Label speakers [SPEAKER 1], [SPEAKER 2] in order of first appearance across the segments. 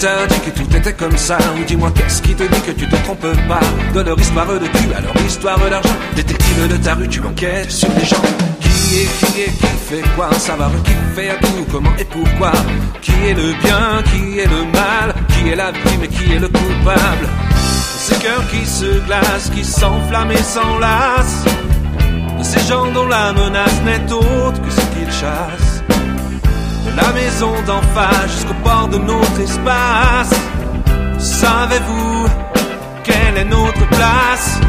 [SPEAKER 1] t'a dit que tout était comme ça Ou dis-moi qu'est-ce qui te dit que tu te trompes pas? De leur histoire de cul à leur histoire d'argent. Détective de ta rue, tu enquêtes sur les gens. Qui est, qui est, qui fait quoi? Savoir qui fait à tout, comment et pourquoi? Qui est le bien, qui est le mal? Qui est la victime et qui est le coupable? Ces cœurs qui se glacent, qui s'enflamment et s'enlacent. Ces gens dont la menace n'est autre que ce qu'ils chassent la maison d'en face jusqu'au port de notre espace. Savez-vous quelle est notre place?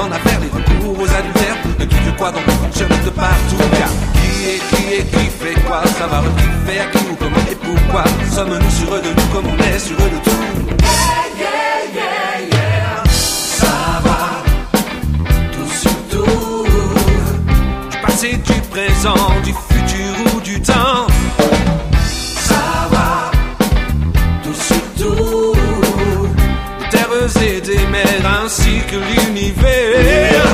[SPEAKER 1] En affaires, les recours aux adultères. Ne tu que quoi donc fonctionne de partout. Car qui est qui est qui fait quoi? Savoir qui fait à qui ou comment et pourquoi. Sommes-nous sûrs de nous comme on est sûr de tout? Savoir tout sur tout. Du passé, du présent, du futur ou du temps. Savoir tout sur tout. Terres et des mers ainsi l'univers.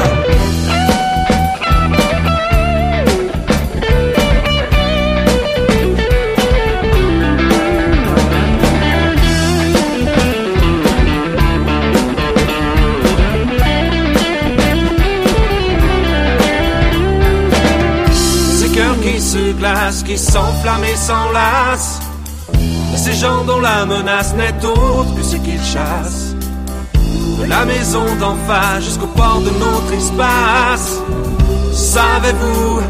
[SPEAKER 1] Ces cœurs qui se glacent, qui s'enflamment et s'enlacent. Ces gens dont la menace n'est autre que ce qu'ils chassent. La maison d'en face jusqu'au port de notre espace. Savez-vous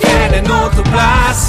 [SPEAKER 1] quelle est notre place?